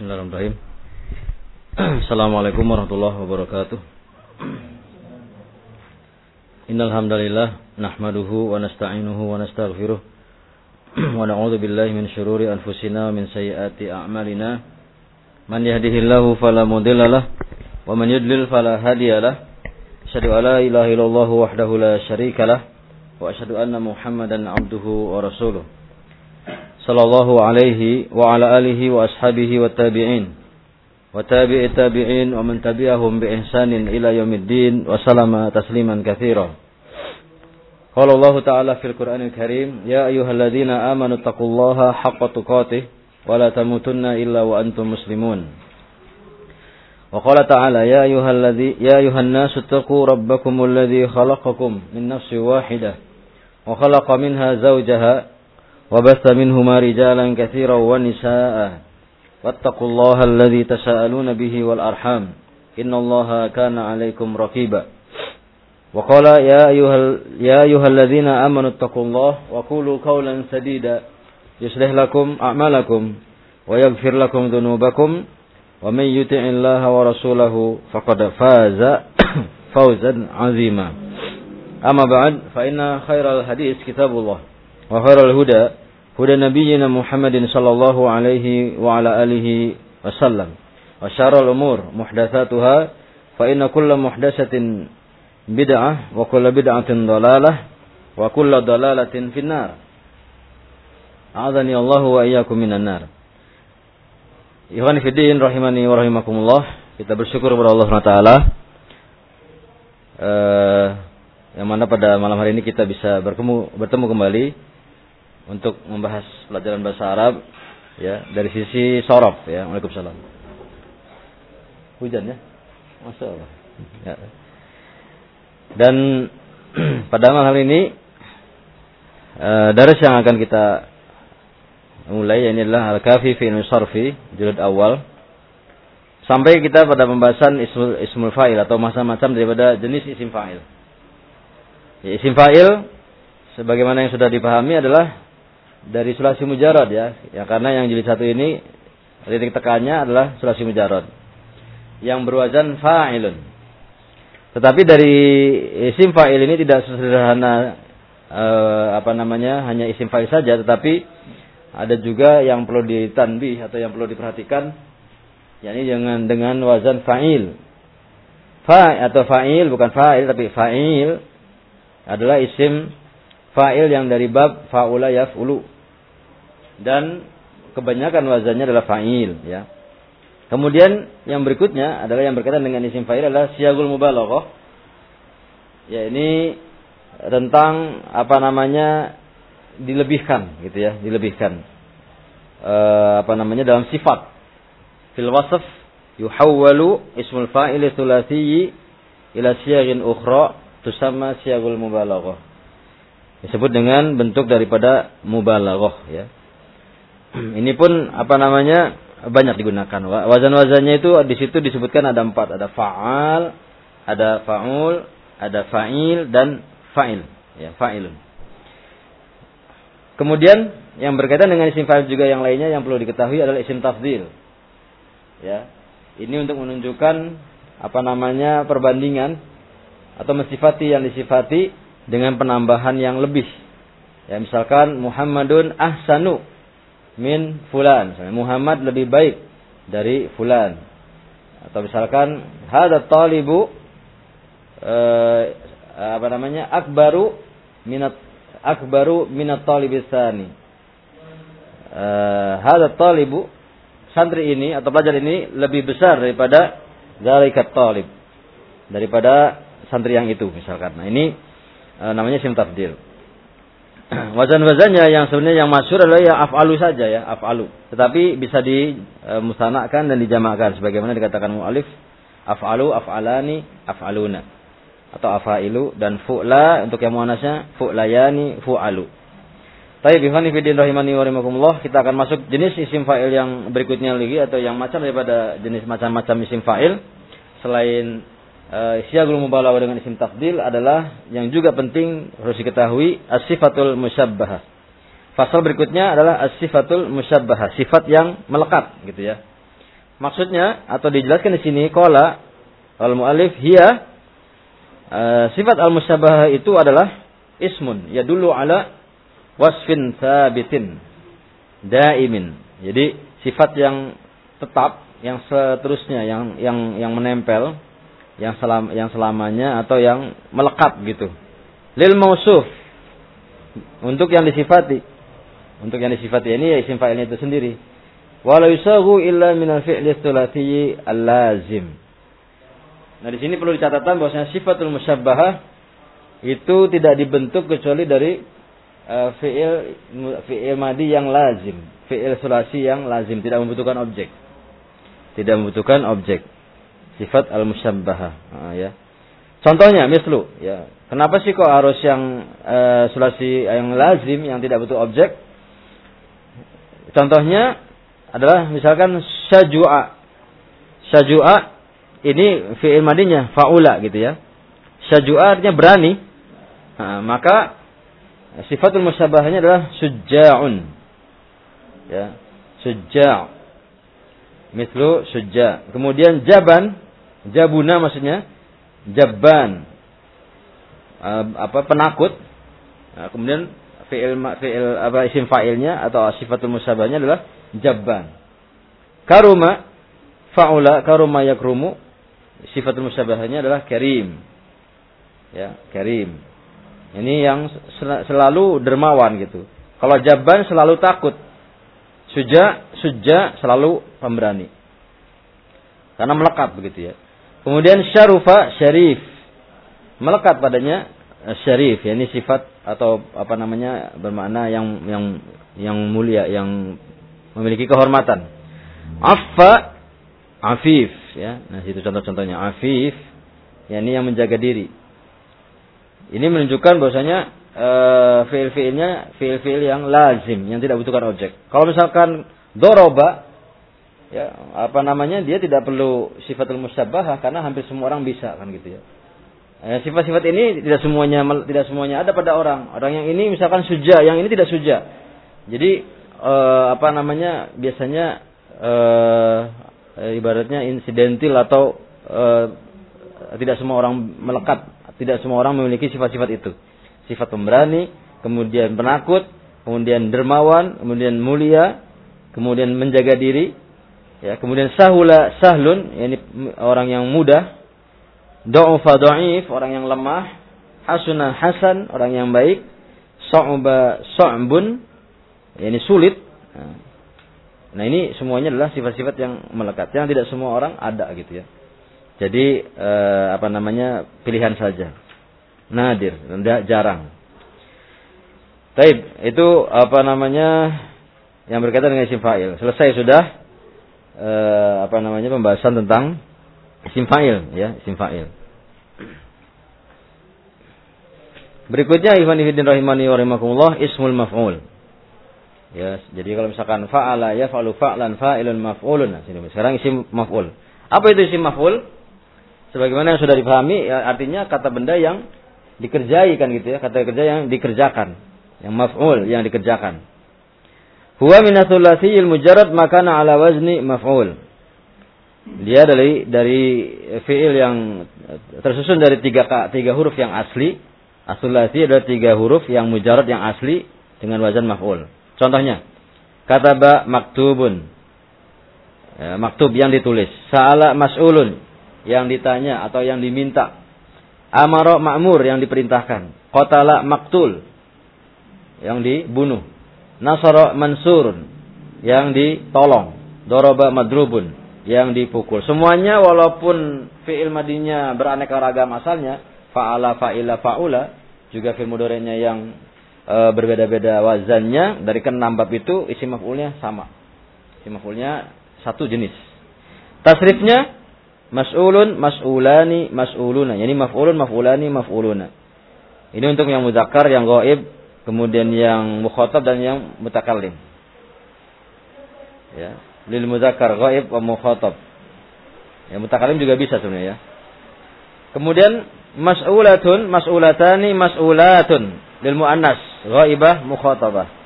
Bismillahirrahmanirrahim. Assalamualaikum warahmatullahi wabarakatuh. Innal hamdalillah nahmaduhu wa nasta'inuhu wa nastaghfiruh wa na'udzu billahi min shururi anfusina wa min sayyiati a'malina. Man yahdihillahu fala mudhillalah wa man yudlil fala hadiyalah. Asyhadu an la ilaha illallah wahdahu la syarikalah wa asyhadu anna Muhammadan abduhu wa rasuluh. Sallallahu alaihi wa ala alihi wa ashabihi wa tabi'in wa tabi'i tabi'in wa man tabi'ahum bi ihsanin ila yaumiddin wa salama tasliman katsira. Qala Allah Ta'ala fil Qur'anil Karim, ya ayyuhalladzina amanu taqullaha haqqa tuqatih wa la tamutunna illa wa antum muslimun. Wa qala ta'ala ya ayyuhalladzi ya ayyuhan nasu taqu rabbakumul ladzi khalaqakum min nafsin wahidah wa khalaqa minha zawjaha وبث منهما رجالا كثيرا ونساء. واتقوا الله الذي تساءلون به والأرحام. إن الله كان عليكم رقيبا. وقال يا أيها, يا أيها الذين آمنوا اتقوا الله وقولوا قولا سديدا. يصلح لكم أعمالكم ويغفر لكم ذنوبكم. ومن يطع الله ورسوله فقد فاز فوزا عظيما. أما بعد فإن خير الحديث كتاب الله. وخير الهدى هدى نبينا محمد صلى الله عليه وعلى آله وسلم وشر الأمور محدثاتها فإن كل محدثة بدعة وكل بدعة ضلالة وكل ضلالة في النار أعاذني الله وإياكم من النار Ikhwan Fiddin rahimani wa rahimakumullah Kita bersyukur kepada Allah SWT uh, Yang mana pada malam hari ini kita bisa bertemu, bertemu kembali untuk membahas pelajaran bahasa Arab ya dari sisi sorof ya. Waalaikumsalam. Hujan ya? Masya. Ya. Dan pada malam ini uh, daras yang akan kita mulai ini adalah Al-Kafi fi Nusarfi jilid awal sampai kita pada pembahasan ismul, ismul fa'il atau macam-macam daripada jenis isim fa'il. Ya, isim fa'il sebagaimana yang sudah dipahami adalah dari sulasi mujarad ya. Ya karena yang jilid satu ini titik tekannya adalah sulasi mujarad. Yang berwazan fa'ilun. Tetapi dari isim fa'il ini tidak sesederhana eh, apa namanya hanya isim fa'il saja tetapi ada juga yang perlu ditanbih atau yang perlu diperhatikan yakni dengan dengan wazan fa'il. Fa atau fa'il bukan fa'il tapi fa'il adalah isim fa'il yang dari bab fa'ula yaf'ulu dan kebanyakan wazannya adalah fa'il ya. Kemudian yang berikutnya adalah yang berkaitan dengan isim fa'il adalah siagul mubalaghah. Ya ini tentang apa namanya dilebihkan gitu ya, dilebihkan. E, apa namanya dalam sifat. Fil wasf yuhawwalu ismul fa'il tsulatsi ila siyagin ukhra tusamma siagul mubalaghah. Disebut dengan bentuk daripada mubalaghah ya. Ini pun apa namanya banyak digunakan. Wazan-wazannya itu di situ disebutkan ada empat, ada faal, ada faul, ada fa'il dan fa'il, ya fa'ilun. Kemudian yang berkaitan dengan isim fa'il juga yang lainnya yang perlu diketahui adalah isim tafdil. Ya. Ini untuk menunjukkan apa namanya perbandingan atau mensifati yang disifati dengan penambahan yang lebih. Ya misalkan Muhammadun ahsanu min fulan. Muhammad lebih baik dari fulan. Atau misalkan hada talibu eh, apa namanya? akbaru minat akbaru minat talibis tsani. Eh, hada talibu santri ini atau pelajar ini lebih besar daripada zalikat talib. Daripada santri yang itu misalkan. Nah, ini eh, namanya sim tafdil. Wazan-wazannya yang sebenarnya yang masyur adalah ya af'alu saja ya, af'alu. Tetapi bisa dimusanakan dan dijamakkan sebagaimana dikatakan mu'alif af'alu, af'alani, af'aluna. Atau af'ilu dan fu'la untuk yang muannasnya fu'layani, fu'alu. Tapi bihani fidin rahimani wa rahimakumullah, kita akan masuk jenis isim fa'il yang berikutnya lagi atau yang macam daripada jenis macam-macam isim fa'il selain uh, siagul mubalawah dengan isim tafdil adalah yang juga penting harus diketahui as-sifatul. Pasal berikutnya adalah as-sifatul sifat yang melekat gitu ya. maksudnya atau dijelaskan di sini qala al muallif hiya uh, sifat al musyabahah itu adalah ismun ya dulu ala wasfin sabitin daimin. Jadi sifat yang tetap, yang seterusnya, yang yang yang menempel, yang selam, yang selamanya atau yang melekat gitu. Lil mausuf untuk yang disifati. Untuk yang disifati ini ya isim fa'ilnya itu sendiri. Wala yusagu illa min al-fi'li al-lazim. Nah, di sini perlu dicatatkan bahwasanya sifatul musyabbahah itu tidak dibentuk kecuali dari uh, fi'il fi'il madi yang lazim, fi'il sulasi yang lazim, tidak membutuhkan objek. Tidak membutuhkan objek. Sifat al-musyabbahah, uh, ya. Contohnya mislu, ya. Kenapa sih kok harus yang uh, sulasi yang lazim yang tidak butuh objek? Contohnya adalah misalkan syajua. Syajua ini fi'il madinya faula gitu ya. Syajua artinya berani. Nah, maka sifatul musyabahahnya adalah sujja'un. Ya, sujja'. Mislu sujja'. Kemudian jaban, jabuna maksudnya jabban. Uh, apa penakut. Nah, kemudian fi'il fi'il apa isim fa'ilnya atau sifatul musyabahahnya adalah jabban. Karuma fa'ula karuma yakrumu sifatul musyabahahnya adalah karim. Ya, karim. Ini yang selalu dermawan gitu. Kalau jaban selalu takut. Suja, suja selalu pemberani. Karena melekat begitu ya. Kemudian syarufa syarif. Melekat padanya eh, syarif. Ya, ini sifat atau apa namanya bermakna yang yang yang mulia, yang memiliki kehormatan. Affa, afif. Ya, nah itu contoh-contohnya. Afif, ya ini yang menjaga diri ini menunjukkan bahwasanya uh, fiil-fiilnya fiil-fiil yang lazim, yang tidak butuhkan objek. Kalau misalkan doroba, ya apa namanya dia tidak perlu sifatul musyabahah karena hampir semua orang bisa kan gitu ya. Eh, sifat-sifat ini tidak semuanya tidak semuanya ada pada orang. Orang yang ini misalkan suja, yang ini tidak suja. Jadi uh, apa namanya biasanya uh, ibaratnya insidentil atau uh, tidak semua orang melekat tidak semua orang memiliki sifat-sifat itu. Sifat pemberani, kemudian penakut, kemudian dermawan, kemudian mulia, kemudian menjaga diri, ya, kemudian sahula sahlun, yakni orang yang mudah, do'ufa do'if, orang yang lemah, hasuna hasan, orang yang baik, so'ba so'bun, yakni sulit. Nah ini semuanya adalah sifat-sifat yang melekat, yang tidak semua orang ada gitu ya. Jadi eh, apa namanya pilihan saja. Nadir, jarang. Taib, itu apa namanya yang berkaitan dengan isim fa'il. Selesai sudah eh, apa namanya pembahasan tentang isim fa'il ya, isim fa'il. Berikutnya Ivan Ifidin rahimani wa rahimakumullah ismul maf'ul. Ya, jadi kalau misalkan fa'ala ya fa'lu fa'lan fa'ilun maf'ulun. Nah, sini sekarang isim maf'ul. Apa itu isim maf'ul? Sebagaimana yang sudah dipahami, ya, artinya kata benda yang dikerjai kan gitu ya, kata kerja yang dikerjakan, yang maf'ul yang dikerjakan. Huwa minathulathiyil mujarrad makana ala wazni maf'ul. Dia dari dari fiil yang tersusun dari tiga tiga huruf yang asli. Asulasi adalah tiga huruf yang mujarad yang asli dengan wazan maf'ul. Contohnya, kata ba maktubun. Ya, maktub yang ditulis. Sa'ala mas'ulun yang ditanya atau yang diminta. Amaro ma'mur yang diperintahkan. Qatala maktul yang dibunuh. Nasara mansurun yang ditolong. Doroba madrubun yang dipukul. Semuanya walaupun fi'il madinya beraneka ragam asalnya, fa'ala fa'ila fa'ula, juga fi'il mudorenya yang e, berbeda-beda wazannya dari keenam bab itu isi maf'ulnya sama. Isi maf'ulnya satu jenis. Tasrifnya Mas'ulun, mas'ulani, mas'uluna. Yani maf'ulun, maf'ulani, maf'uluna. Ini untuk yang muzakkar, yang gaib, kemudian yang mukhatab dan yang mutakallim. Ya, lil muzakkar, gaib, wa mukhatab. Ya, mutakallim juga bisa sebenarnya ya. Kemudian mas'ulatun, mas'ulatani, mas'ulatun lil muannas, ghaibah, mukhatabah.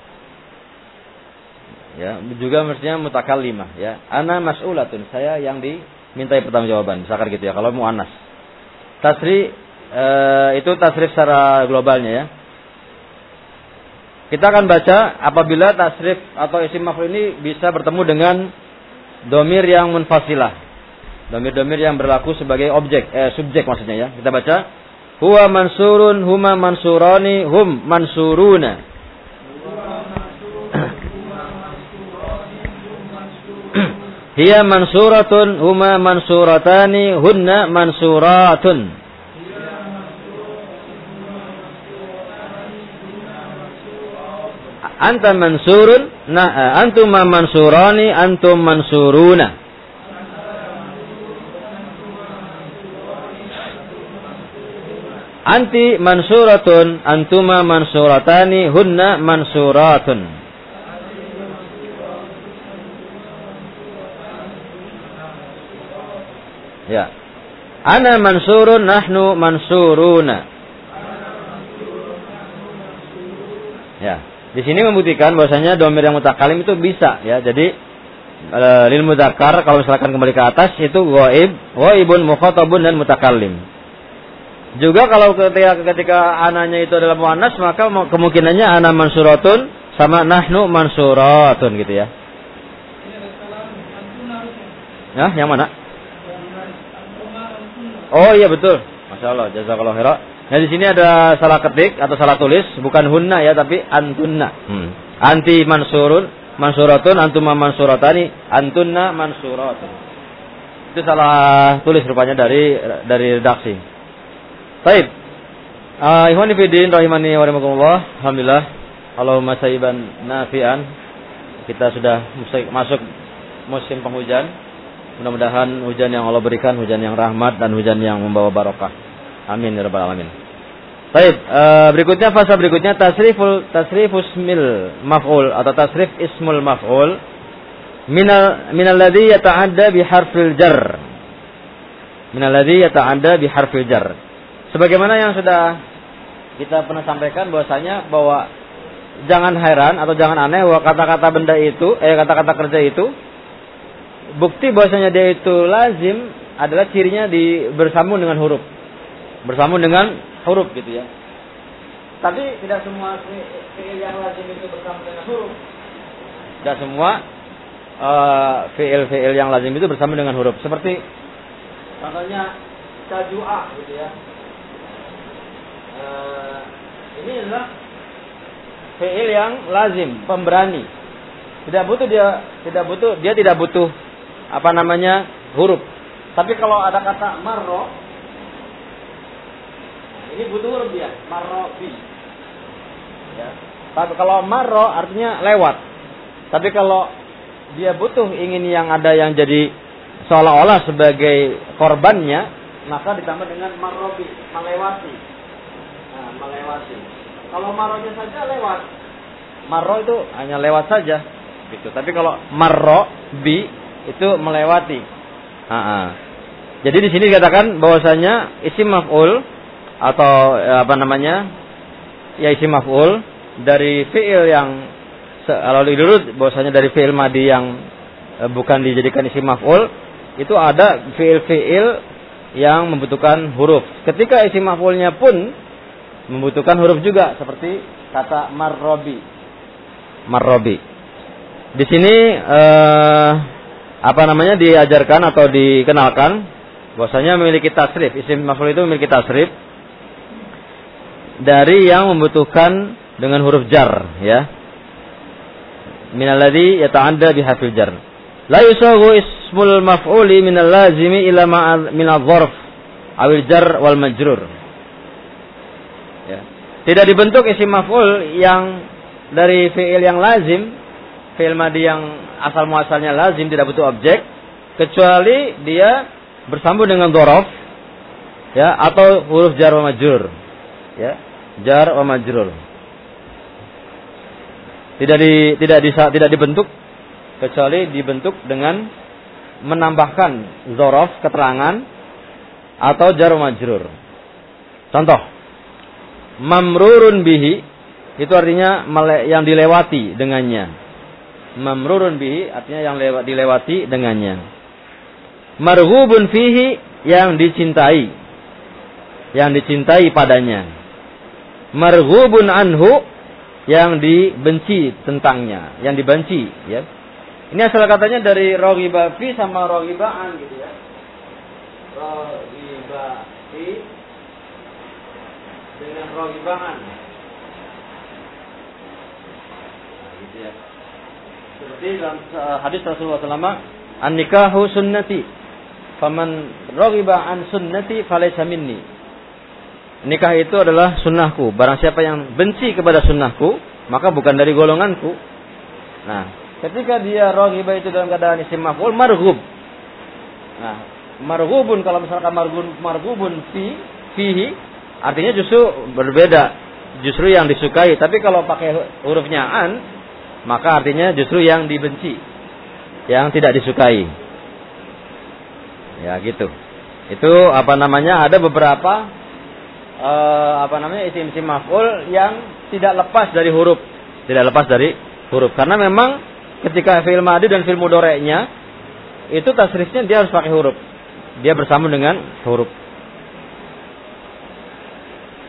ya juga mestinya mutakallimah ya ana mas'ulatun saya yang dimintai pertanggungjawaban misalkan gitu ya kalau muannas tasri e, itu tasrif secara globalnya ya kita akan baca apabila tasrif atau isim maf'ul ini bisa bertemu dengan domir yang munfasilah. Domir-domir yang berlaku sebagai objek eh, subjek maksudnya ya. Kita baca huwa mansurun huma mansurani hum mansuruna. Hiya mansuratun huma mansuratani hunna mansuratun. Anta mansurun nah antum mansurani antum mansuruna. Anti mansuratun antuma mansuratani hunna mansuratun. Ya. Ana mansurun nahnu mansuruna. Ya. Di sini membuktikan bahwasanya domir yang mutakalim itu bisa ya. Jadi e, lil mudzakkar kalau misalkan kembali ke atas itu ghaib, ghaibun mukhatabun dan mutakallim. Juga kalau ketika ketika ananya itu adalah muannas maka kemungkinannya ana mansuratun sama nahnu mansuratun gitu ya. Ya, yang mana? Oh iya betul. Masya Allah, jazakallah khairan. Nah di sini ada salah ketik atau salah tulis, bukan hunna ya, tapi antunna. Hmm. Anti mansurun, mansuratun, antuma mansuratani, antunna mansuratun. Itu salah tulis rupanya dari dari redaksi. Baik. Uh, Ikhwan fillah rahimani wa rahimakumullah. Alhamdulillah. Allahumma sayyiban nafi'an. Kita sudah masuk musim penghujan. Mudah-mudahan hujan yang Allah berikan hujan yang rahmat dan hujan yang membawa barokah. Amin ya rabbal alamin. Baik, uh, berikutnya fasa berikutnya tasriful tasrifus mil maf'ul atau tasrif ismul maf'ul minal minal ladzi yata'adda bi harfil jar. Minal ladzi yata'adda bi harfil jar. Sebagaimana yang sudah kita pernah sampaikan bahwasanya bahwa jangan heran atau jangan aneh bahwa kata-kata benda itu eh kata-kata kerja itu bukti bahwasanya dia itu lazim adalah cirinya di bersambung dengan huruf. Bersambung dengan huruf gitu ya. Tapi tidak semua fi'il yang lazim itu bersambung dengan huruf. Tidak semua uh, fi'il-fi'il yang lazim itu bersambung dengan huruf. Seperti contohnya kajua gitu ya. Uh, ini adalah fi'il yang lazim, pemberani. Tidak butuh dia tidak butuh dia tidak butuh apa namanya huruf. Tapi kalau ada kata marro, ini butuh huruf dia, marro bi. Ya. Tapi kalau marro artinya lewat. Tapi kalau dia butuh ingin yang ada yang jadi seolah-olah sebagai korbannya, maka ditambah dengan marrobi, melewati. Nah, melewati. Kalau marronya saja lewat, marro itu hanya lewat saja, gitu. Tapi kalau marro bi itu melewati. Ha -ha. Jadi di sini dikatakan bahwasanya isim maf'ul atau ya, apa namanya? Ya isim maf'ul dari fi'il yang kalau dulu bahwasanya dari fi'il madi yang e, bukan dijadikan isim maf'ul itu ada fi'il-fi'il yang membutuhkan huruf. Ketika isim maf'ulnya pun membutuhkan huruf juga seperti kata marrobi. Marrobi. Di sini eh, apa namanya diajarkan atau dikenalkan bahwasanya memiliki tasrif isim maf'ul itu memiliki tasrif dari yang membutuhkan dengan huruf jar ya. Minalladzi yata'adda bihafil jar. La yusawu ismul maf'uli minal lazimi ila min adh-dharf awil jar wal majrur. Ya. Tidak dibentuk isim maf'ul yang dari fi'il yang lazim fi'il madi yang asal muasalnya lazim tidak butuh objek kecuali dia bersambung dengan dorof ya atau huruf jar wa majrur ya jar wa majrur tidak di tidak bisa tidak dibentuk kecuali dibentuk dengan menambahkan zorof keterangan atau jar wa majrur contoh mamrurun bihi itu artinya yang dilewati dengannya Mamrurun bihi artinya yang lewat dilewati dengannya. Marhubun fihi yang dicintai. Yang dicintai padanya. Marhubun anhu yang dibenci tentangnya, yang dibenci, ya. Ini asal katanya dari rogiba fi sama rogibaan gitu ya. Rogiba fi dengan rogibaan. Nah, gitu ya. Seperti dalam uh, hadis Rasulullah SAW, an-nikahu sunnati. Faman rogiba an sunnati falaysa minni nikah itu adalah sunnahku. Barang siapa yang benci kepada sunnahku, maka bukan dari golonganku. Nah, ketika dia rohiba itu dalam keadaan isim maf'ul marhub. Nah, marhubun kalau misalkan marhubun marhubun fi fihi artinya justru berbeda. Justru yang disukai, tapi kalau pakai hurufnya an, maka artinya justru yang dibenci. Yang tidak disukai. Ya, gitu. Itu apa namanya? Ada beberapa uh, apa namanya isim-isim maf'ul yang tidak lepas dari huruf, tidak lepas dari huruf. Karena memang ketika fi'il madi dan fi'il mudhari'nya itu tasrifnya dia harus pakai huruf. Dia bersama dengan huruf.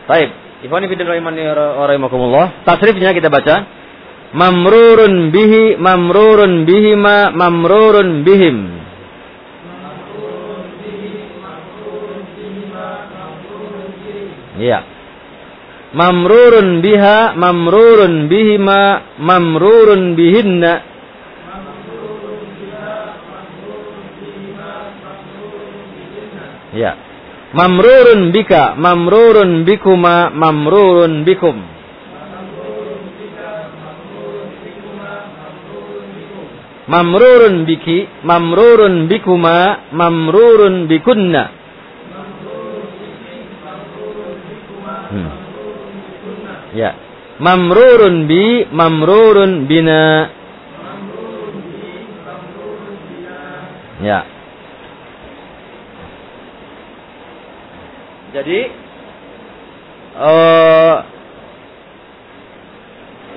Baik, rahimakumullah. Tasrifnya kita baca. Mamrurun bihi, mamrurun bihima, mamrurun bihim. Iya. Mamrurun biha, mamrurun bihima, mamrurun bihinna. Ya. Mamrurun bika, mamrurun bikuma, mamrurun bikum. Mamrurun biki, mamrurun bikuma, mamrurun bikunna. Ya. Mamrurun bi, mamrurun bina. Ya. Jadi uh,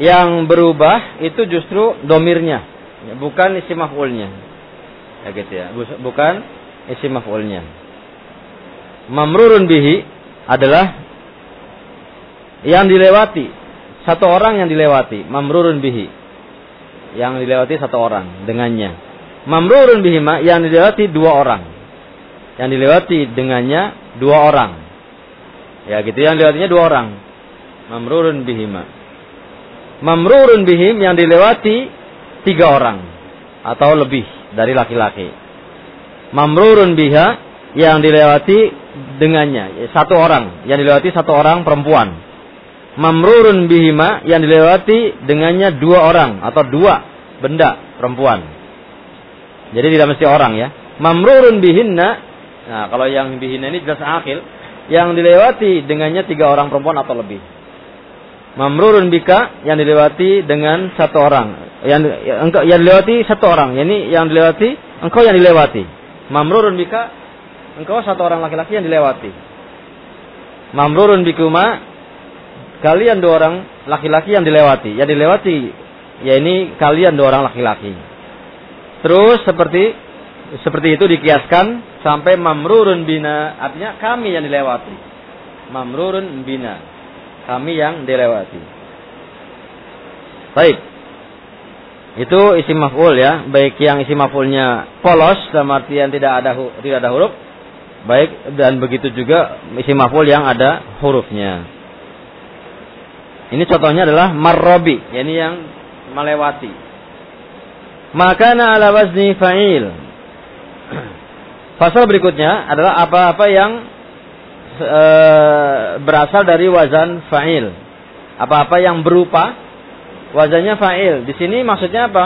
yang berubah itu justru domirnya, ya, bukan isi maf'ulnya. Ya gitu ya, bukan isi maf'ulnya. Mamrurun bihi adalah yang dilewati satu orang yang dilewati mamrurun bihi. Yang dilewati satu orang dengannya. Mamrurun bihi yang dilewati dua orang. Yang dilewati dengannya dua orang. Ya gitu. Yang dilewatinya dua orang. Mamrurun bihima mamrurun bihim yang dilewati tiga orang. Atau lebih dari laki-laki. Mamrurun biha yang dilewati dengannya. Satu orang. Yang dilewati satu orang perempuan mamrurun bihima yang dilewati dengannya dua orang atau dua benda perempuan. Jadi tidak mesti orang ya. Mamrurun bihinna. Nah, kalau yang bihinna ini jelas akil. Yang dilewati dengannya tiga orang perempuan atau lebih. Mamrurun bika yang dilewati dengan satu orang. Yang engkau yang dilewati satu orang. Yani yang dilewati engkau yang dilewati. Mamrurun bika engkau satu orang laki-laki yang dilewati. Mamrurun bikuma kalian dua orang laki-laki yang dilewati. Yang dilewati ya ini kalian dua orang laki-laki. Terus seperti seperti itu dikiaskan sampai mamrurun bina artinya kami yang dilewati. Mamrurun bina kami yang dilewati. Baik. Itu isi maf'ul ya, baik yang isi maf'ulnya polos dalam artian tidak ada tidak ada huruf, baik dan begitu juga isi maf'ul yang ada hurufnya. Ini contohnya adalah marrobi, yakni yang melewati. Makana ala wazni fa'il. Pasal berikutnya adalah apa-apa yang e, berasal dari wazan fa'il. Apa-apa yang berupa wazannya fa'il. Di sini maksudnya apa?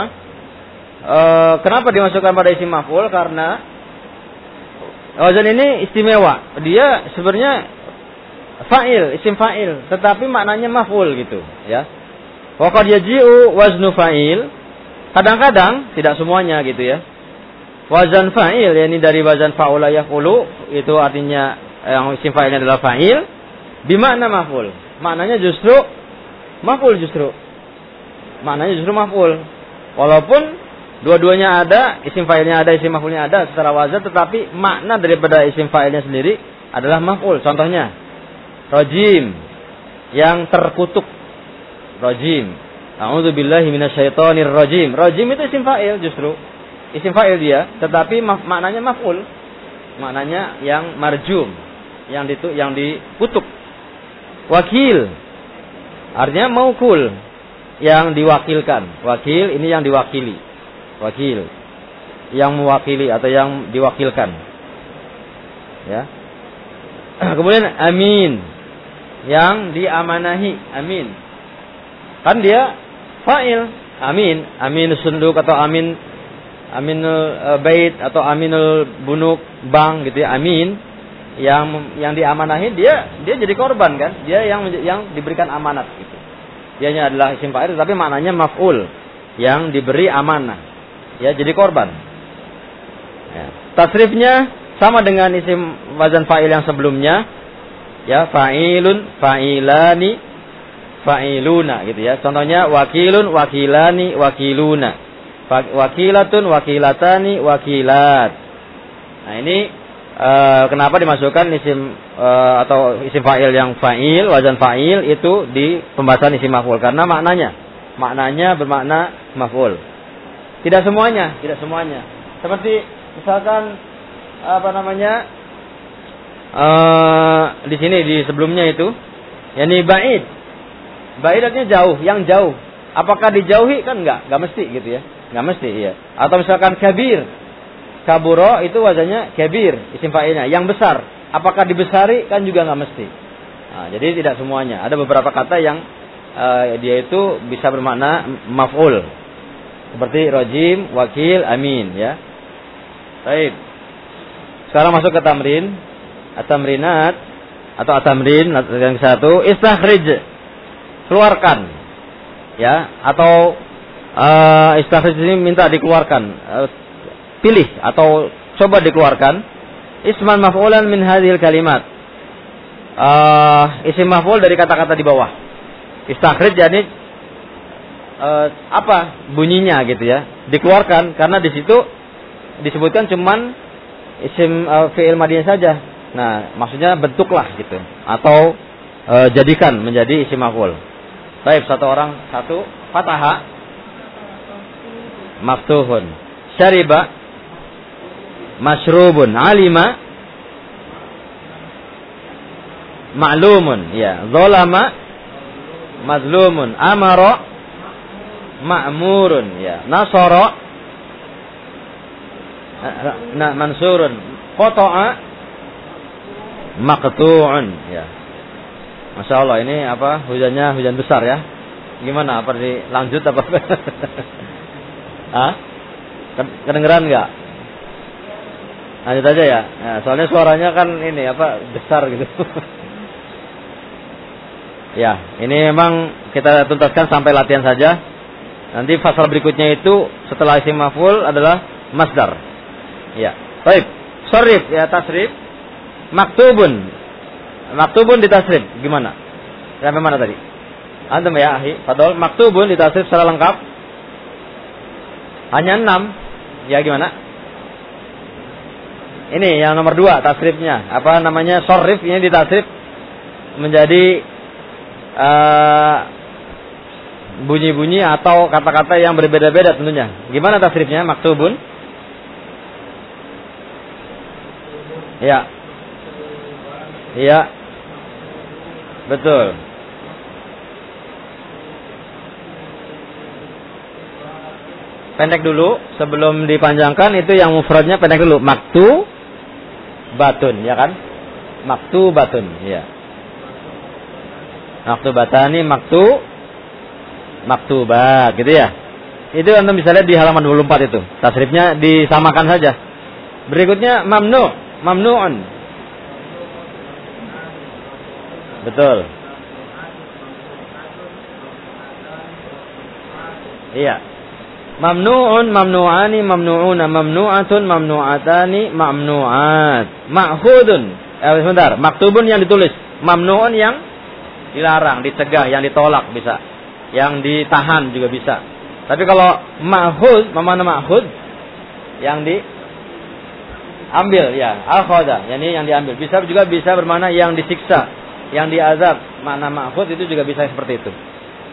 E, kenapa dimasukkan pada isim maf'ul? Karena wazan ini istimewa. Dia sebenarnya fa'il, isim fa'il, tetapi maknanya maf'ul gitu, ya. Wa qad yaji'u waznu fa'il. Kadang-kadang tidak semuanya gitu ya. Wazan fa'il yakni dari wazan fa'ula yaf'ulu itu artinya yang isim fa'ilnya adalah fa'il bimakna maf'ul. Maknanya justru maf'ul justru. Maknanya justru maf'ul. Walaupun dua-duanya ada, isim fa'ilnya ada, isim maf'ulnya ada secara wazan tetapi makna daripada isim fa'ilnya sendiri adalah maf'ul. Contohnya rajim yang terkutuk. Rajim. A'udzubillahi minasyaitonir rajim. Rajim itu isim fa'il justru. Isim fa'il dia, tetapi maf maknanya maf'ul. Maknanya yang marjum, yang ditu yang dikutuk. Wakil. Artinya maukul yang diwakilkan. Wakil ini yang diwakili. Wakil. Yang mewakili atau yang diwakilkan. Ya. Kemudian amin. Yang diamanahi. Amin. Kan dia fa'il. Amin. Amin sunduk atau amin aminul uh, bait atau aminul bunuk bank gitu ya. Amin yang yang diamanahi dia dia jadi korban kan dia yang yang diberikan amanat gitu Dianya adalah isim fa'il tapi maknanya maf'ul yang diberi amanah. Ya, jadi korban. Ya. Tasrifnya sama dengan isim wazan fa'il yang sebelumnya. Ya, fa'ilun, fa'ilani, fa'iluna gitu ya. Contohnya wakilun, wakilani, wakiluna. Wakilatun, wakilatani, wakilat. Nah, ini uh, kenapa dimasukkan isim uh, atau isim fa'il yang fa'il, wazan fa'il itu di pembahasan isim maf'ul karena maknanya maknanya bermakna maf'ul. Tidak semuanya, tidak semuanya. Seperti misalkan apa namanya? Uh, di sini di sebelumnya itu. Yakni ba'id. Ba'id artinya jauh, yang jauh. Apakah dijauhi? Kan enggak? Enggak mesti gitu ya. Enggak mesti, iya. Atau misalkan kabir, kaburo itu wajahnya kabir isim fa'ilnya. Yang besar. Apakah dibesari? Kan juga nggak mesti. Nah, jadi tidak semuanya. Ada beberapa kata yang uh, dia itu bisa bermakna maf'ul. Seperti rojim wakil amin ya. Baik. Sekarang masuk ke tamrin atamrinat atau atamrin yang satu istakhrij keluarkan ya atau uh, istakhrij ini minta dikeluarkan uh, pilih atau coba dikeluarkan isman maf'ulan min hadhil kalimat. Uh, isim maf'ul dari kata-kata di bawah. Istakhrij jadi uh, apa bunyinya gitu ya. Dikeluarkan karena di situ disebutkan cuman isim uh, fi'il madiyah saja. Nah, maksudnya bentuklah gitu. Atau uh, jadikan menjadi isim maf'ul. Baik, satu orang satu fataha. Maftuhun. Syariba. Masrubun alima. Ma'lumun. Ya. Zolama. Mazlumun. Amara. Ma'murun. Ya. Nasara. Na mansurun. Qata'a maqtu'un ya Masya Allah ini apa hujannya hujan besar ya gimana apa dilanjut apa ah kedengeran nggak Lanjut aja ya. Nah, soalnya suaranya kan ini apa besar gitu. ya, ini memang kita tuntaskan sampai latihan saja. Nanti fasal berikutnya itu setelah isim maf'ul adalah masdar. Ya. Baik. Sorif ya tasrif. Maktubun. Maktubun di tasrif gimana? Sampai mana tadi? Antum ya, ahi. Padahal maktubun di tasrif secara lengkap. Hanya enam. Ya gimana? Ini yang nomor dua tasrifnya. Apa namanya sorif ini ditasrif menjadi uh, bunyi-bunyi atau kata-kata yang berbeda-beda tentunya. Gimana tasrifnya? Maktubun? Ya. Iya. Betul. Pendek dulu sebelum dipanjangkan itu yang mufradnya pendek dulu. Maktu batun, ya kan? Maktu batun, ya. Maktu batani, maktu maktubat, gitu ya. Itu anda bisa lihat di halaman 24 itu. Tasrifnya disamakan saja. Berikutnya mamnu, mamnuun. Betul. Iya. Mamnu'un, mamnu'ani, mamnu'una, mamnu'atun, mamnu'atani, mamnu'at. Ma'khudun. Eh, sebentar, maktubun yang ditulis. Mamnu'un yang dilarang, dicegah, yang ditolak bisa. Yang ditahan juga bisa. Tapi kalau ma'khud, mana ma'khud yang di ambil ya, akhadha, yani yang diambil. Bisa juga bisa bermana yang disiksa, yang diazab. Makna ma'khud itu juga bisa seperti itu.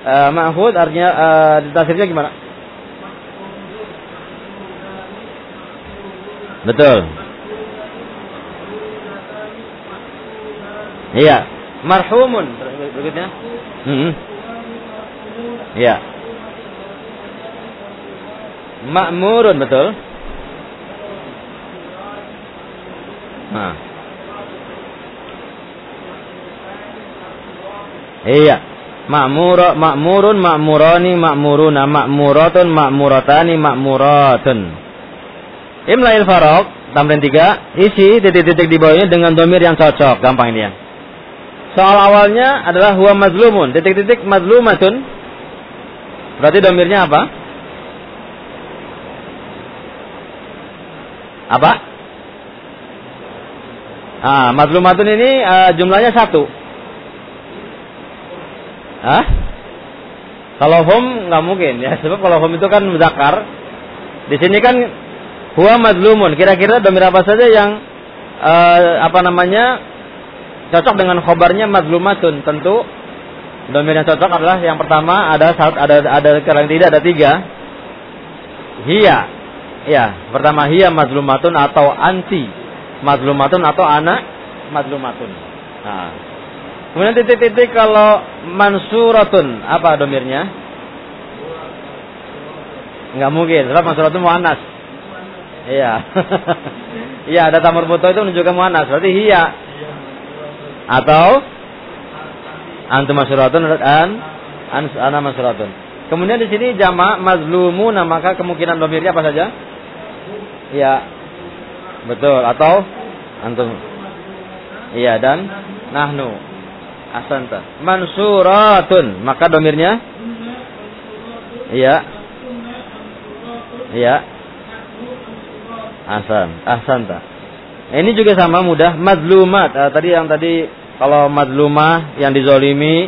Uh, ma'khud artinya uh, tafsirnya gimana? Betul. Iya, marhumun berikutnya. Mm -hmm. Iya. Makmurun betul. Nah. Iya. Ma'mura, ma'murun, ma'murani, ma'muruna, ma'muratun, ma'muratani, ma'muratun. Imla'il farok, tamrin tiga, isi titik-titik di bawahnya dengan domir yang cocok, gampang ini ya. Soal awalnya adalah huwa mazlumun, titik-titik mazlumatun. Berarti domirnya apa? Apa? Ah, mazlumatun ini uh, jumlahnya satu. Hah? Kalau hum nggak mungkin ya, sebab kalau hum itu kan zakar. Di sini kan huwa mazlumun. Kira-kira domir apa saja yang uh, apa namanya cocok dengan khobarnya mazlumatun? Tentu domir yang cocok adalah yang pertama ada saat ada ada kalau tidak ada tiga. Hiya Ya, pertama hiya mazlumatun atau anti mazlumatun atau anak mazlumatun. Nah. Kemudian titik-titik kalau mansuratun apa domirnya? Enggak mungkin, sebab mansuratun muannas. Iya. Iya, ada tamur buto itu menunjukkan muannas, berarti hiya. Atau antum mansuratun dan ana mansuratun. Kemudian di sini jama mazlumuna maka kemungkinan domirnya apa saja? Ya. Betul atau antum. Iya dan nahnu. Asanta. Mansuratun, maka domirnya Iya. Iya. Asan, ahsanta. Ini juga sama mudah mazlumat. Uh, tadi yang tadi kalau mazlumah yang dizolimi,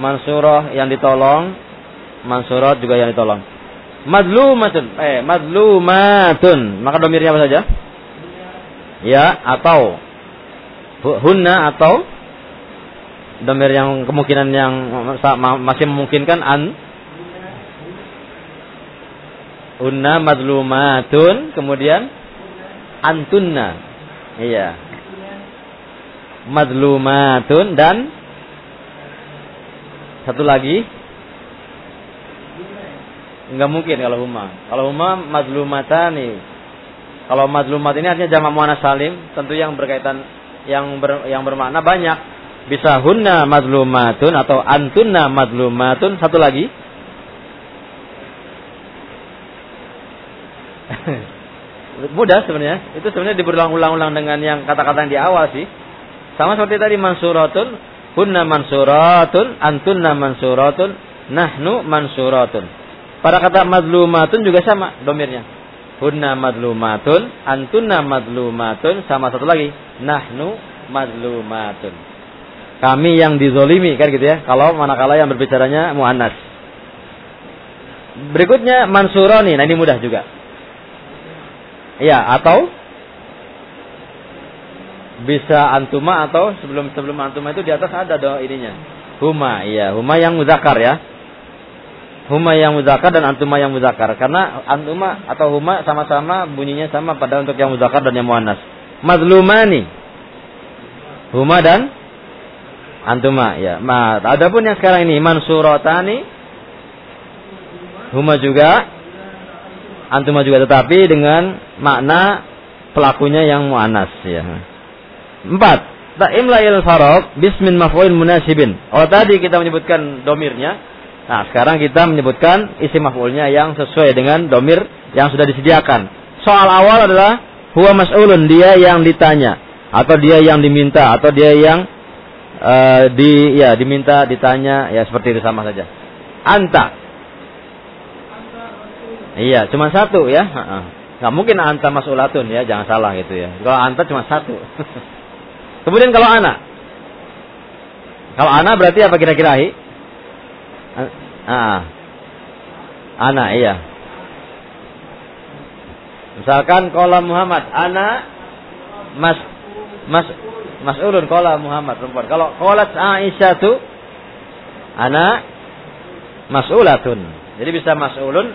mansurah yang ditolong, mansurat juga yang ditolong. Madlumatun. Eh, madlumatun. Maka domirnya apa saja? Ya, atau hunna atau domir yang kemungkinan yang masih memungkinkan an hunna madlumatun kemudian antunna iya madlumatun dan satu lagi Enggak mungkin kalau huma. Kalau huma mazlumatani. Kalau mazlumat ini artinya jamak muannas salim, tentu yang berkaitan yang ber, yang bermakna banyak. Bisa hunna mazlumatun atau antunna mazlumatun. Satu lagi. Mudah sebenarnya. Itu sebenarnya diberulang-ulang dengan yang kata-kata yang di awal sih. Sama seperti tadi mansuratun, hunna mansuratun, antunna mansuratun, nahnu mansuratun. Pada kata madlumatun juga sama domirnya. Hunna madlumatun, antunna madlumatun, sama satu lagi. Nahnu madlumatun. Kami yang dizolimi kan gitu ya. Kalau manakala yang berbicaranya muannas. Berikutnya mansuroni. Nah ini mudah juga. Iya, atau bisa antuma atau sebelum sebelum antuma itu di atas ada do ininya. Huma, iya, huma yang muzakar ya huma yang muzakar dan antuma yang muzakar karena antuma atau huma sama-sama bunyinya sama pada untuk yang muzakar dan yang muannas mazlumani huma dan antuma ya ma adapun yang sekarang ini mansuratani huma juga antuma juga tetapi dengan makna pelakunya yang muannas ya empat Ta'imlail farok bismin maf'ul munasibin. Oh tadi kita menyebutkan domirnya Nah, sekarang kita menyebutkan isi maf'ulnya yang sesuai dengan domir yang sudah disediakan. Soal awal adalah huwa mas'ulun, dia yang ditanya atau dia yang diminta atau dia yang uh, di ya diminta ditanya ya seperti itu sama saja. Anta. Iya, cuma satu ya. Nggak mungkin anta mas'ulatun ya, jangan salah gitu ya. Kalau anta cuma satu. Kemudian kalau anak. Kalau anak berarti apa kira-kira? Ah. Ana iya. Misalkan kola Muhammad, ana mas mas mas'ulun kola Muhammad perempuan. Kalau kolat Aisyah tu ana mas'ulatun. Jadi bisa mas'ulun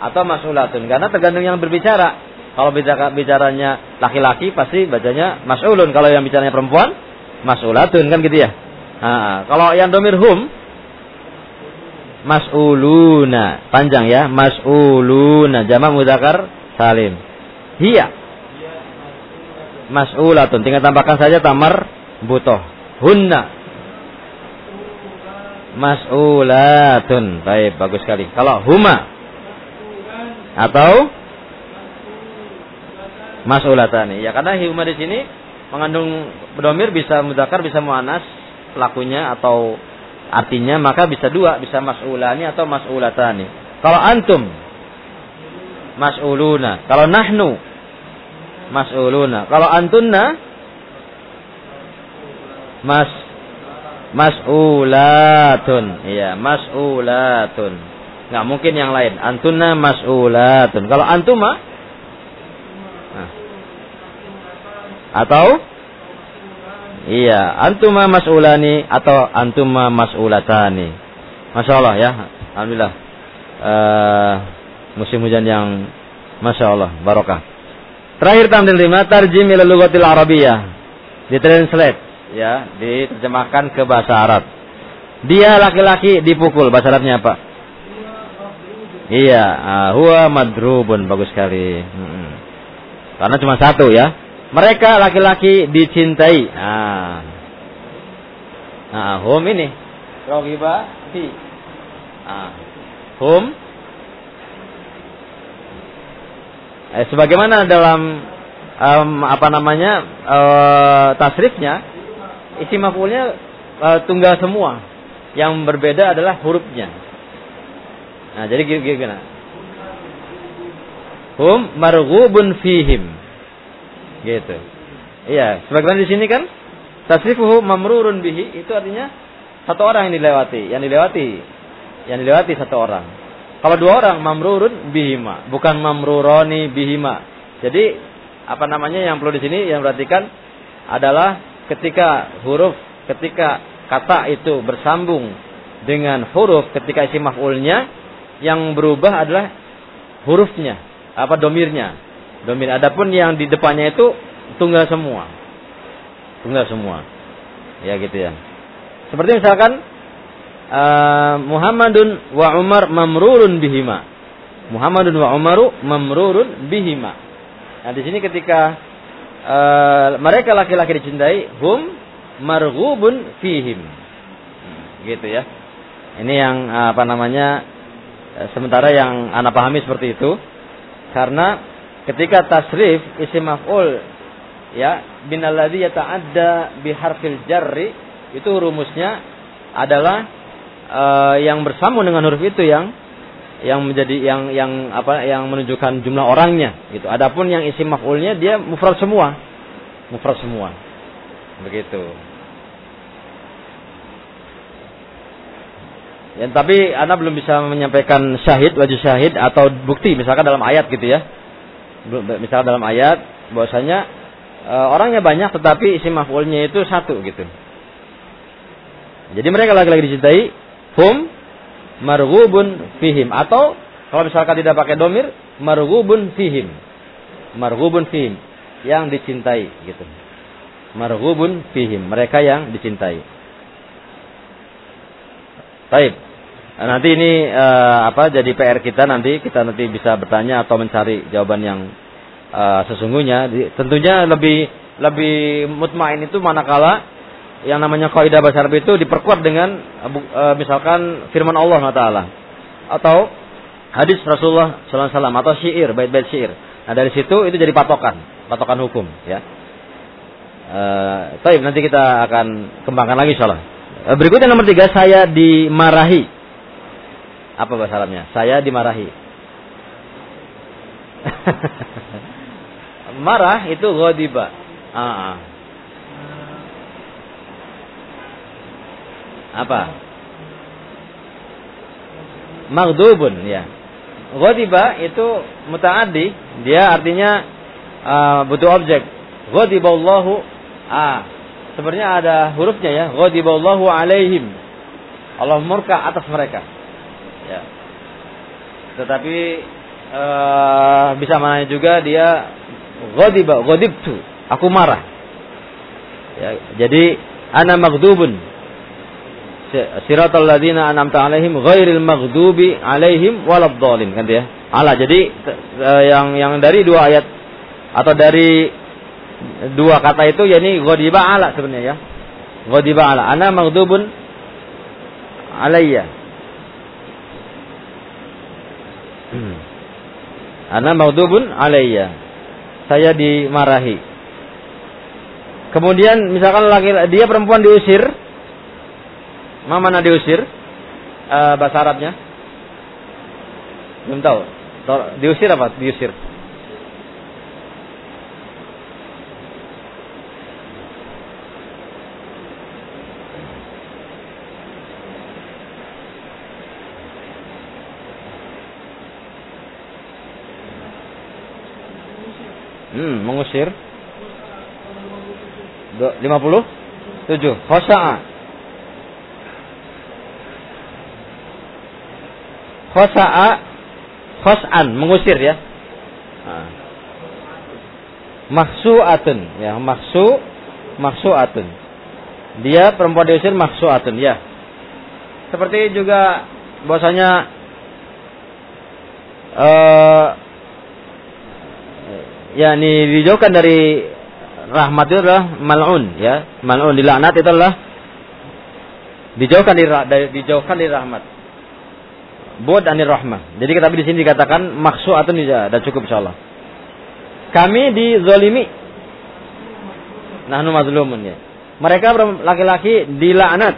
atau mas'ulatun karena tergantung yang berbicara. Kalau bicara bicaranya laki-laki pasti bacanya mas'ulun. Kalau yang bicaranya perempuan mas'ulatun kan gitu ya. Nah, kalau yang domir hum mas'uluna panjang ya mas'uluna jamak mudzakkar salim hiya mas'ulatun. Tinggal tambahkan saja tamar butoh. Hunna. Mas'ulatun. Baik bagus sekali. Kalau huma. Atau mas'ulatani. Ya karena huma di sini mengandung domir bisa mudzakkar bisa muannas pelakunya atau artinya maka bisa dua, bisa mas'ulani atau mas'ulatani. Kalau antum mas'uluna, kalau nahnu mas'uluna, kalau antunna mas mas'ulatun. Iya, mas'ulatun. Nggak mungkin yang lain. Antunna mas'ulatun. Kalau antuma nah. atau Iya, antuma mas'ulani atau antuma mas'ulatani. Masya Allah ya, Alhamdulillah. Uh, musim hujan yang Masya Allah, barokah. Terakhir tampil lima, tarjim ila lugatil arabiyah. Ditranslate, ya, diterjemahkan ke bahasa Arab. Dia laki-laki dipukul, bahasa Arabnya apa? Iya, uh, huwa madrubun, bagus sekali. Hmm. Karena cuma satu ya. Mereka laki-laki dicintai. Nah. Nah, hum ini. Rogiba fi. Nah. Hum. Eh, sebagaimana dalam um, apa namanya uh, tasrifnya, isi maf'ulnya uh, tunggal semua. Yang berbeda adalah hurufnya. Nah, jadi gimana? Hum marghubun fihim. Gitu. Iya, sebagaimana di sini kan tasrifuhu mamrurun bihi itu artinya satu orang yang dilewati, yang dilewati, yang dilewati satu orang. Kalau dua orang mamrurun bihima, bukan mamruroni bihima. Jadi apa namanya yang perlu di sini yang perhatikan adalah ketika huruf, ketika kata itu bersambung dengan huruf ketika isi maf'ulnya yang berubah adalah hurufnya, apa domirnya. Domir. Adapun yang di depannya itu tunggal semua. Tunggal semua. Ya gitu ya. Seperti misalkan uh, Muhammadun wa Umar mamrurun bihima. Muhammadun wa Umaru mamrurun bihima. Nah, di sini ketika uh, mereka laki-laki dicintai, hum marghubun fihim. Hmm, gitu ya. Ini yang apa namanya sementara yang anak pahami seperti itu karena ketika tasrif isim maf'ul ya binalladzi yata'adda biharfil jarri itu rumusnya adalah uh, yang bersambung dengan huruf itu yang yang menjadi yang yang apa yang menunjukkan jumlah orangnya gitu. Adapun yang isim maf'ulnya dia mufrad semua. Mufrad semua. Begitu. Ya, tapi Anda belum bisa menyampaikan syahid, wajib syahid atau bukti misalkan dalam ayat gitu ya misalnya dalam ayat bahwasanya e, orangnya banyak tetapi isi maf'ulnya itu satu gitu. Jadi mereka lagi-lagi dicintai hum marghubun fihim atau kalau misalkan tidak pakai domir marghubun fihim. Marghubun fihim yang dicintai gitu. Marghubun fihim mereka yang dicintai. Baik. Nanti ini uh, apa jadi PR kita nanti kita nanti bisa bertanya atau mencari jawaban yang uh, sesungguhnya. Tentunya lebih lebih mutmain itu manakala yang namanya kaidah bahasa Arab itu diperkuat dengan uh, misalkan firman Allah Taala atau hadis Rasulullah Sallallahu Alaihi Wasallam atau syair bait-bait syair. Nah dari situ itu jadi patokan patokan hukum ya. Uh, nanti kita akan kembangkan lagi insyaallah. Berikutnya nomor tiga saya dimarahi apa bahasa Arabnya? Saya dimarahi. Marah itu ghadiba. Ah, Apa? Maghdubun ya. ghadiba itu mutaaddi, dia artinya uh, butuh objek. Ghadiballahu ah sebenarnya ada hurufnya ya. Ghadiballahu alaihim. Allah murka atas mereka. Ya. Tetapi uh, bisa mana juga dia ghadiba, ghadibtu. Aku marah. Ya, jadi ana maghdubun siratal ladina an'amta alaihim ghairil maghdubi alaihim waladdallin kan ya. Ala. Jadi eh, yang yang dari dua ayat atau dari dua kata itu yakni ghadiba ala sebenarnya ya. Ghadiba ala. Ana maghdubun alayya. Hmm. Ana maghdubun alayya. Saya dimarahi. Kemudian misalkan laki dia perempuan diusir, mana diusir? Uh, bahasa Arabnya? Belum tahu. Diusir apa? Diusir. Hmm, mengusir. 50? 7. Khosa'a. Khosa'a khos'an mengusir ya. Nah. maksu'atun ya maksu maksu'atun dia perempuan diusir maksu'atun ya. Seperti juga bahwasanya uh, ini dijauhkan dari rahmat itu adalah mal'un ya. Mal'un dilaknat itu adalah dijauhkan dari dijauhkan dari rahmat buat anir rahmah. Jadi tapi di sini dikatakan maksud atau tidak, dan cukup insyaallah. Kami dizolimi. Nahnu mazlumun ya. Mereka laki-laki dilaknat.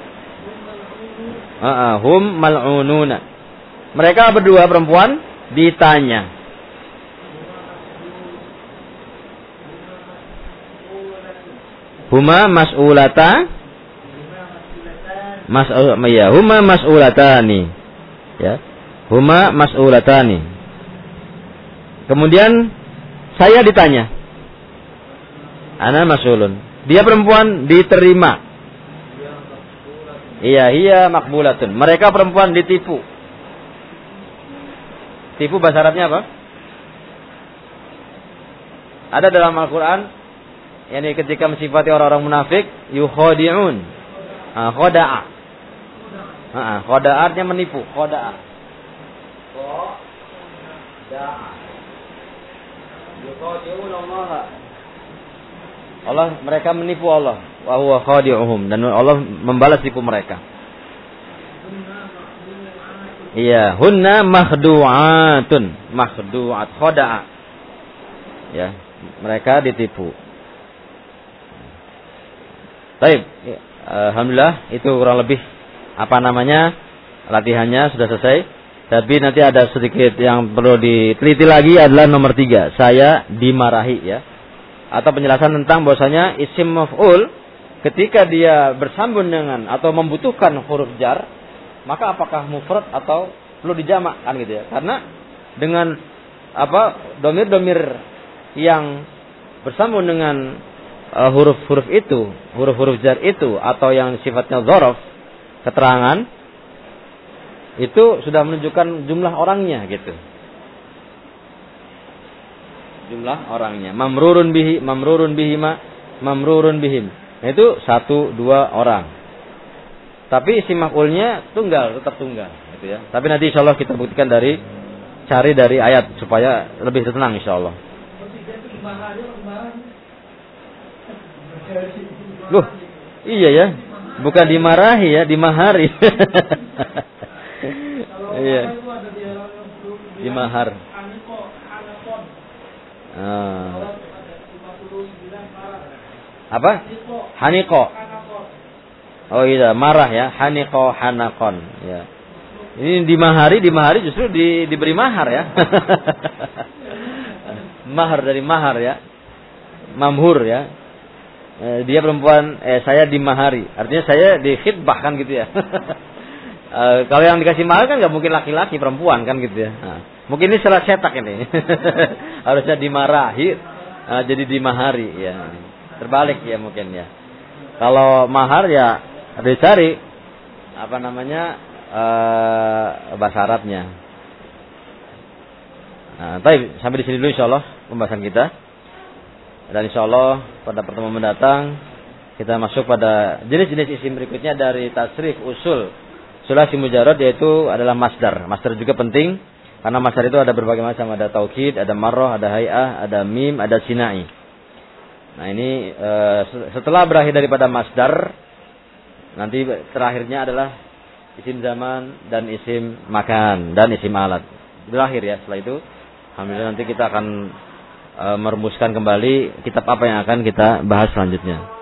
Uh, hum mal'ununa. Mereka berdua perempuan ditanya. Huma mas'ulata Mas'ul ya, huma mas'ulatani. Ya huma mas'ulatani. Kemudian saya ditanya. Ana mas'ulun. Dia perempuan diterima. Iya, iya makbulatun. Mereka perempuan ditipu. Tipu bahasa Arabnya apa? Ada dalam Al-Quran yakni ketika mensifati orang-orang munafik yukhadi'un. Ah, khoda'a. Khoda'a artinya menipu, khoda'a. Allah mereka menipu Allah wa huwa khadi'uhum dan Allah membalas tipu mereka. Iya, hunna makhdu'atun, makhdu'at khada'a. Ya, mereka ditipu. Baik, alhamdulillah itu kurang lebih apa namanya? latihannya sudah selesai. Tapi nanti ada sedikit yang perlu diteliti lagi adalah nomor tiga. Saya dimarahi ya. Atau penjelasan tentang bahwasanya isim maf'ul ketika dia bersambung dengan atau membutuhkan huruf jar, maka apakah mufrad atau perlu dijamak kan gitu ya. Karena dengan apa domir-domir yang bersambung dengan uh, huruf-huruf itu, huruf-huruf jar itu atau yang sifatnya zorof, keterangan itu sudah menunjukkan jumlah orangnya gitu. Jumlah orangnya. Mamrurun bihi, mamrurun bihima, mamrurun bihim. Nah, itu satu dua orang. Tapi isi maf'ulnya tunggal, tetap tunggal, gitu ya. Tapi nanti insya Allah kita buktikan dari cari dari ayat supaya lebih tenang insya Allah. Loh, iya ya. Bukan dimarahi ya, dimahari. Iya. Di mahar. Ah. Apa? Haniko. Oh iya, marah ya. Haniko hanakon. Ya. Ini di mahari, di mahari justru di, diberi mahar ya. mahar dari mahar ya. Mamhur ya. Eh, dia perempuan, eh saya dimahari. Artinya saya dikhidbah kan gitu ya. Uh, kalau yang dikasih mahar kan nggak mungkin laki-laki perempuan kan gitu ya. Nah, mungkin ini salah cetak ini. Harusnya dimarahi, uh, jadi dimahari ya. Terbalik ya mungkin ya. Kalau mahar ya dicari apa namanya uh, bahasa Arabnya. Nah, tapi sampai di sini dulu insya Allah pembahasan kita. Dan insya Allah pada pertemuan mendatang kita masuk pada jenis-jenis isim berikutnya dari tasrif usul Sulasi mujarad yaitu adalah masdar. Masdar juga penting karena masdar itu ada berbagai macam, ada taukid, ada marroh, ada hay'ah, ada mim, ada sinai. Nah, ini e, setelah berakhir daripada masdar nanti terakhirnya adalah isim zaman dan isim makan dan isim alat. Berakhir ya setelah itu. Alhamdulillah nanti kita akan e, merumuskan kembali kitab apa yang akan kita bahas selanjutnya.